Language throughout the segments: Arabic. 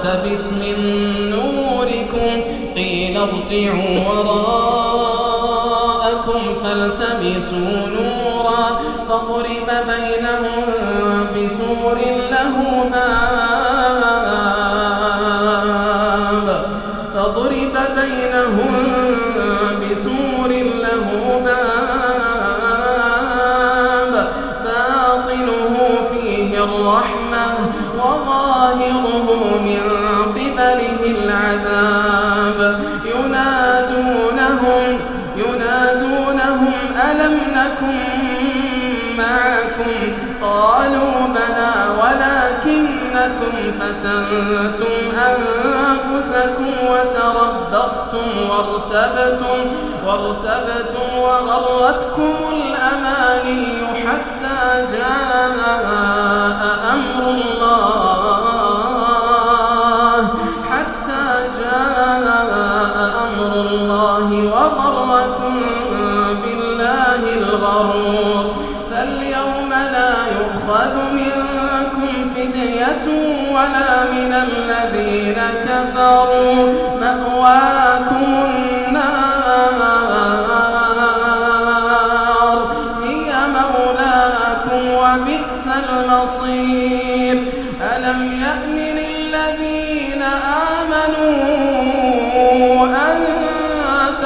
نقتبس من نوركم قيل ارجعوا وراءكم فالتمسوا نورا فضرب بينهم بسور له باب فضرب بينهم بسور له باب قبله العذاب. ينادونهم ينادونهم ألم نكن معكم؟ قالوا بلى ولكنكم فتنتم أنفسكم وتربصتم وارتبتم, وارتبتم وغرتكم الأماني حتى جاء بالله الغرور فاليوم لا يؤخذ منكم فدية ولا من الذين كفروا مأواكم النار هي مولاكم وبئس المصير ألم يأن للذين آمنوا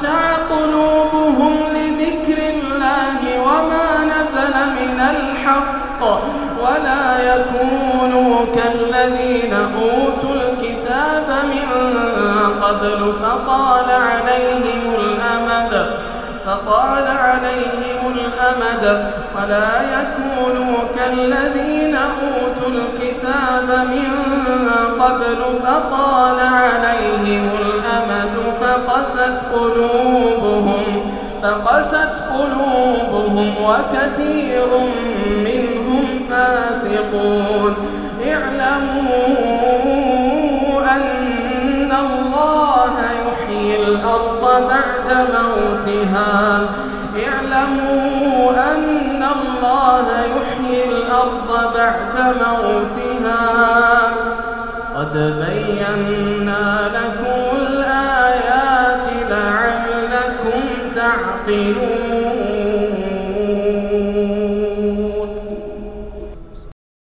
تخشع قلوبهم لذكر الله وما نزل من الحق ولا يكونوا كالذين أوتوا الكتاب من قبل فطال عليهم الأمد فطال عليهم الأمد ولا يكونوا كالذين أوتوا الكتاب من قبل فطال عليهم الأمد فقست قلوبهم فقست قلوبهم وكثير منهم فاسقون. اعلموا أن الله يحيي الأرض بعد موتها. اعلموا أن الله يحيي الأرض بعد موتها. تعقلون